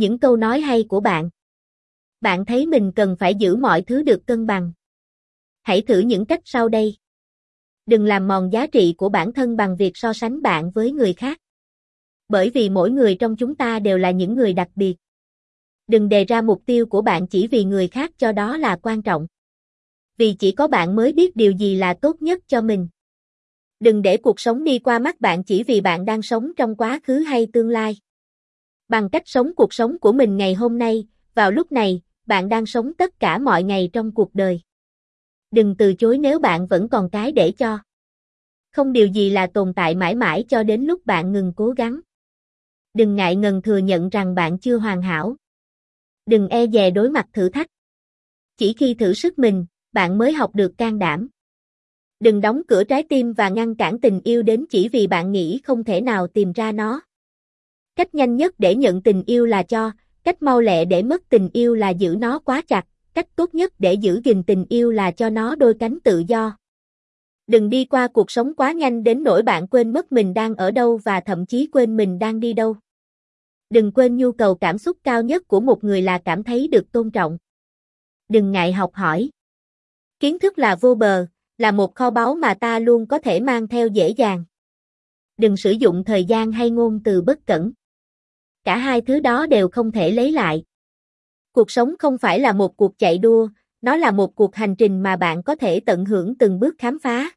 những câu nói hay của bạn. Bạn thấy mình cần phải giữ mọi thứ được cân bằng. Hãy thử những cách sau đây. Đừng làm mòn giá trị của bản thân bằng việc so sánh bạn với người khác. Bởi vì mỗi người trong chúng ta đều là những người đặc biệt. Đừng đề ra mục tiêu của bạn chỉ vì người khác cho đó là quan trọng. Vì chỉ có bạn mới biết điều gì là tốt nhất cho mình. Đừng để cuộc sống đi qua mắt bạn chỉ vì bạn đang sống trong quá khứ hay tương lai. Bằng cách sống cuộc sống của mình ngày hôm nay, vào lúc này, bạn đang sống tất cả mọi ngày trong cuộc đời. Đừng từ chối nếu bạn vẫn còn cái để cho. Không điều gì là tồn tại mãi mãi cho đến lúc bạn ngừng cố gắng. Đừng ngại ngần thừa nhận rằng bạn chưa hoàn hảo. Đừng e dè đối mặt thử thách. Chỉ khi thử sức mình, bạn mới học được can đảm. Đừng đóng cửa trái tim và ngăn cản tình yêu đến chỉ vì bạn nghĩ không thể nào tìm ra nó. Cách nhanh nhất để nhận tình yêu là cho, cách mau lẹ để mất tình yêu là giữ nó quá chặt, cách tốt nhất để giữ gìn tình yêu là cho nó đôi cánh tự do. Đừng đi qua cuộc sống quá nhanh đến nỗi bạn quên mất mình đang ở đâu và thậm chí quên mình đang đi đâu. Đừng quên nhu cầu cảm xúc cao nhất của một người là cảm thấy được tôn trọng. Đừng ngại học hỏi. Kiến thức là vô bờ, là một kho báu mà ta luôn có thể mang theo dễ dàng. Đừng sử dụng thời gian hay ngôn từ bất cẩn. Cả hai thứ đó đều không thể lấy lại. Cuộc sống không phải là một cuộc chạy đua, nó là một cuộc hành trình mà bạn có thể tận hưởng từng bước khám phá.